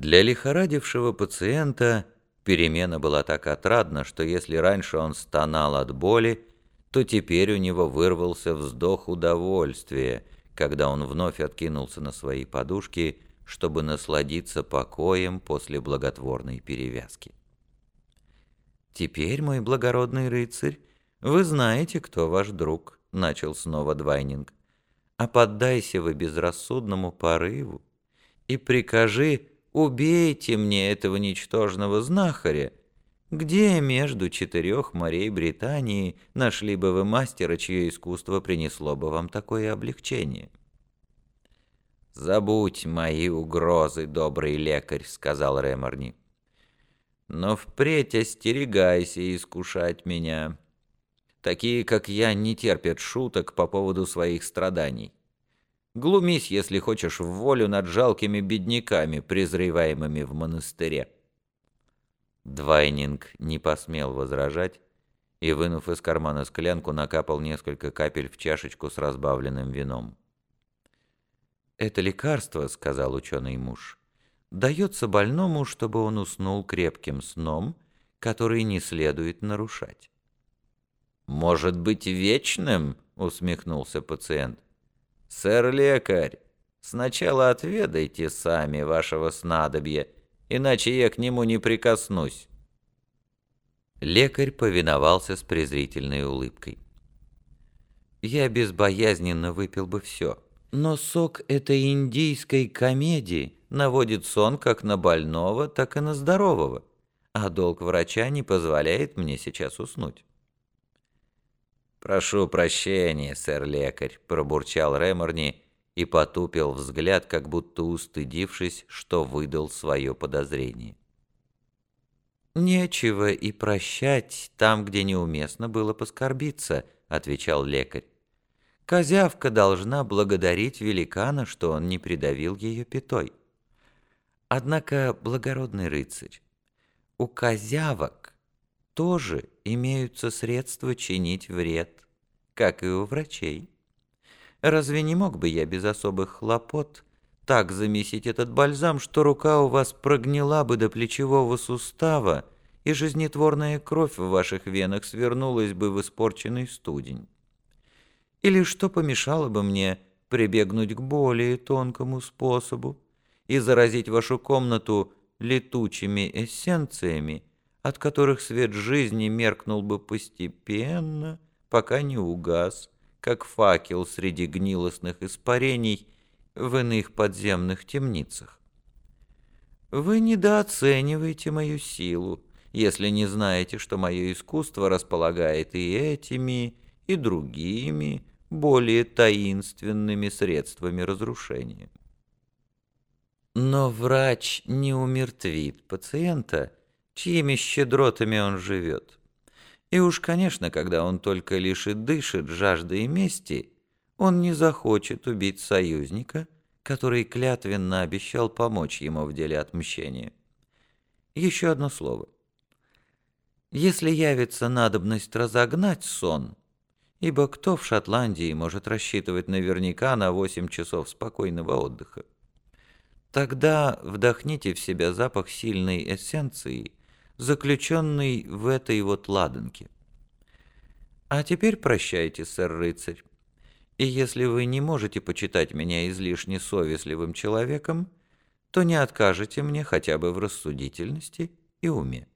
Для лихорадившего пациента перемена была так отрадна, что если раньше он стонал от боли, то теперь у него вырвался вздох удовольствия, когда он вновь откинулся на свои подушки, чтобы насладиться покоем после благотворной перевязки. «Теперь, мой благородный рыцарь, вы знаете, кто ваш друг», — начал снова Двайнинг. «А поддайся вы безрассудному порыву и прикажи Убейте мне этого ничтожного знахаря. Где между четырех морей Британии нашли бы вы мастера, чье искусство принесло бы вам такое облегчение? «Забудь мои угрозы, добрый лекарь», — сказал Реморни. «Но впредь остерегайся искушать меня. Такие, как я, не терпят шуток по поводу своих страданий. Глумись, если хочешь, в волю над жалкими бедняками, презреваемыми в монастыре». Двайнинг не посмел возражать и, вынув из кармана склянку, накапал несколько капель в чашечку с разбавленным вином. «Это лекарство, — сказал ученый муж, — дается больному, чтобы он уснул крепким сном, который не следует нарушать». «Может быть, вечным?» — усмехнулся пациент. «Сэр-лекарь, сначала отведайте сами вашего снадобья, иначе я к нему не прикоснусь». Лекарь повиновался с презрительной улыбкой. «Я безбоязненно выпил бы все, но сок этой индийской комедии наводит сон как на больного, так и на здорового, а долг врача не позволяет мне сейчас уснуть». «Прошу прощения, сэр-лекарь», — пробурчал Реморни и потупил взгляд, как будто устыдившись, что выдал свое подозрение. «Нечего и прощать там, где неуместно было поскорбиться», — отвечал лекарь. «Козявка должна благодарить великана, что он не придавил ее пятой. Однако, благородный рыцарь, у козявок тоже имеются средства чинить вред, как и у врачей. Разве не мог бы я без особых хлопот так замесить этот бальзам, что рука у вас прогнила бы до плечевого сустава, и жизнетворная кровь в ваших венах свернулась бы в испорченный студень? Или что помешало бы мне прибегнуть к более тонкому способу и заразить вашу комнату летучими эссенциями, от которых свет жизни меркнул бы постепенно, пока не угас, как факел среди гнилостных испарений в иных подземных темницах. Вы недооцениваете мою силу, если не знаете, что мое искусство располагает и этими, и другими, более таинственными средствами разрушения. Но врач не умертвит пациента, чьими щедротами он живет. И уж, конечно, когда он только лишь и дышит жаждой мести, он не захочет убить союзника, который клятвенно обещал помочь ему в деле отмщения. Еще одно слово. Если явится надобность разогнать сон, ибо кто в Шотландии может рассчитывать наверняка на 8 часов спокойного отдыха, тогда вдохните в себя запах сильной эссенции – заключенный в этой вот ладанке. А теперь прощайте, сэр-рыцарь. И если вы не можете почитать меня излишне совестливым человеком, то не откажете мне хотя бы в рассудительности и уме.